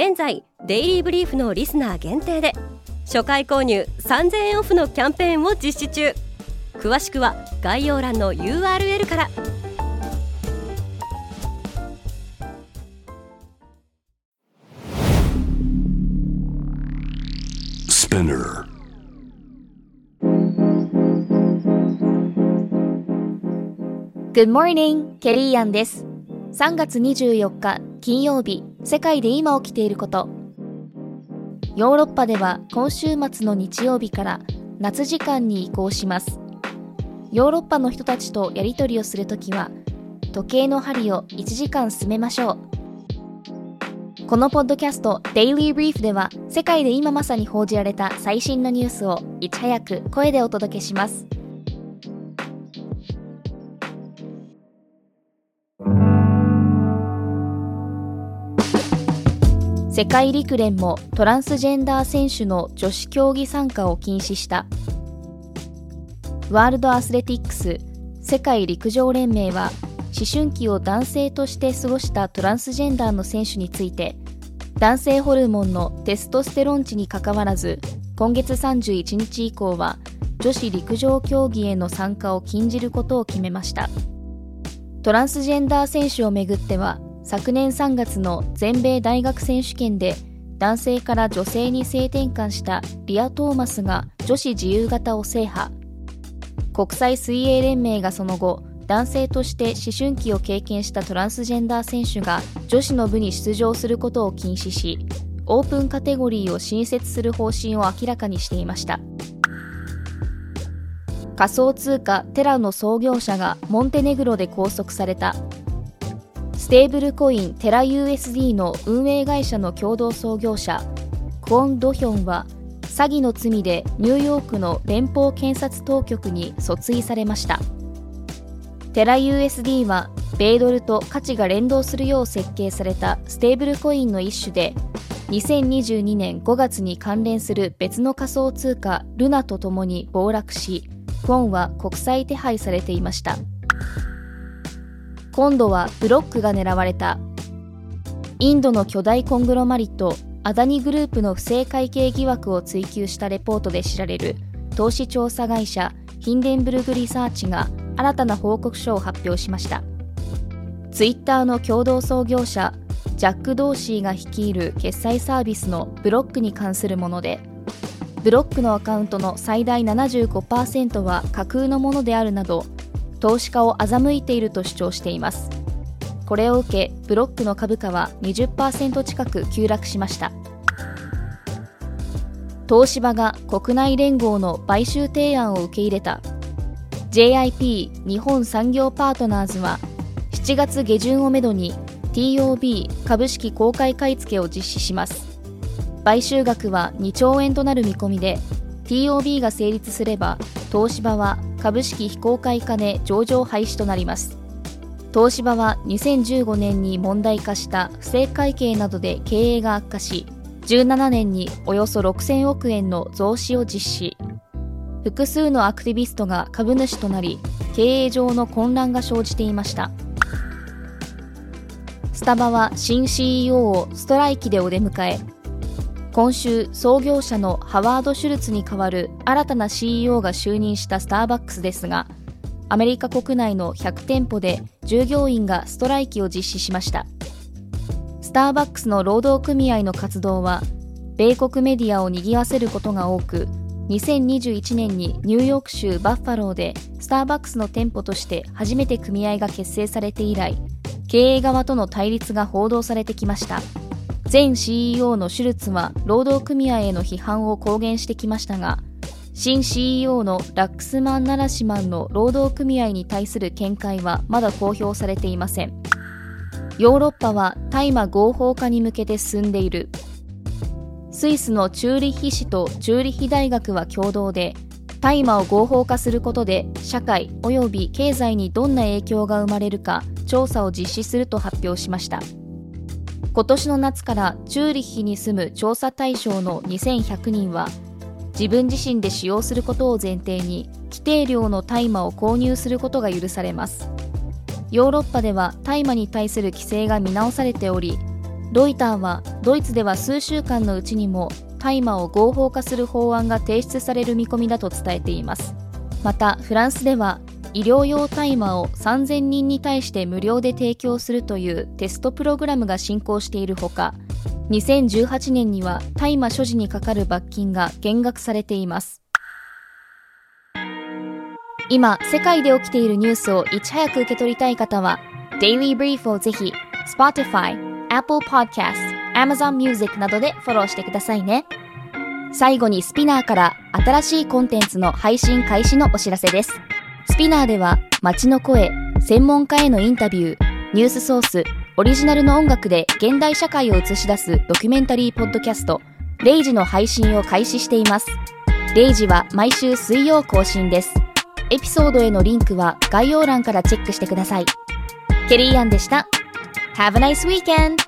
現在デイリーブリーフのリスナー限定で初回購入3000円オフのキャンペーンを実施中詳しくは概要欄の URL からス p i n Good morning! ケリーアンです。3月24日金曜日、世界で今起きていること。ヨーロッパでは今週末の日曜日から夏時間に移行します。ヨーロッパの人たちとやり取りをするときは、時計の針を1時間進めましょう。このポッドキャスト Daily Brief では世界で今まさに報じられた最新のニュースをいち早く声でお届けします。世界陸連もトランスジェンダー選手の女子競技参加を禁止した。ワールドアスレティックス世界陸上連盟は思春期を男性として過ごしたトランスジェンダーの選手について男性ホルモンのテストステロン値にかかわらず今月31日以降は女子陸上競技への参加を禁じることを決めました。トランスジェンダー選手をめぐっては昨年3月の全米大学選手権で男性から女性に性転換したリア・トーマスが女子自由形を制覇。国際水泳連盟がその後男性として思春期を経験したトランスジェンダー選手が女子の部に出場することを禁止しオープンカテゴリーを新設する方針を明らかにしていました。仮想通貨テラの創業者がモンテネグロで拘束されたステーブルコインテラ USD の運営会社の共同創業者クォン・ドヒョンは詐欺の罪でニューヨークの連邦検察当局に訴追されました。テラ USD は米ドルと価値が連動するよう設計されたステーブルコインの一種で2022年5月に関連する別の仮想通貨ルナとともに暴落しクォンは国際手配されていました。今度はブロックが狙われた。インドの巨大コングロマリットアダニグループの不正会計疑惑を追及したレポートで知られる投資調査会社ヒンデンブルグリサーチが新たな報告書を発表しました。ツイッターの共同創業者ジャック・ドーシーが率いる決済サービスのブロックに関するものでブロックのアカウントの最大75%は架空のものであるなど投資家を欺いていると主張しています。これを受けブロックの株価は20%近く急落しました。東芝が国内連合の買収提案を受け入れた。JIP 日本産業パートナーズは7月下旬をめどに TOB 株式公開買い付けを実施します。買収額は2兆円となる見込みで TOB が成立すれば東芝は株式非公開化で上場廃止となります。東芝は2015年に問題化した不正会計などで経営が悪化し17年におよそ6000億円の増資を実施。複数のアクティビストが株主となり経営上の混乱が生じていました。スタバは新 CEO をストライキでお出迎え今週創業者のハワード・シュルツに代わる新たな CEO が就任したスターバックスですがアメリカ国内の100店舗で従業員がストライキを実施しました。スターバックスの労働組合の活動は米国メディアを賑わせることが多く2021年にニューヨーク州バッファローでスターバックスの店舗として初めて組合が結成されて以来経営側との対立が報道されてきました。前 CEO のシュルツは労働組合への批判を公言してきましたが新 CEO のラックスマン・ナラシマンの労働組合に対する見解はまだ公表されていません。ヨーロッパは大麻合法化に向けて進んでいる。スイスのチューリッヒ市とチューリッヒ大学は共同で大麻を合法化することで社会及び経済にどんな影響が生まれるか調査を実施すると発表しました。今年の夏からチューリッヒに住む調査対象の2100人は自分自身で使用することを前提に規定量の大麻を購入することが許されます。ヨーロッパでは大麻に対する規制が見直されておりロイターはドイツでは数週間のうちにも大麻を合法化する法案が提出される見込みだと伝えています。またフランスでは医療用大麻を3000人に対して無料で提供するというテストプログラムが進行しているほか2018年には大麻所持にかかる罰金が減額されています。今世界で起きているニュースをいち早く受け取りたい方は Daily Brief をぜひ Spotify、Apple Podcast、Amazon Music などでフォローしてくださいね。最後にスピナーから新しいコンテンツの配信開始のお知らせです。ピナーでは街の声、専門家へのインタビュー、ニュースソース、オリジナルの音楽で現代社会を映し出すドキュメンタリーポッドキャスト、レイジの配信を開始しています。レイジは毎週水曜更新です。エピソードへのリンクは概要欄からチェックしてください。ケリーアンでした。Have a nice weekend!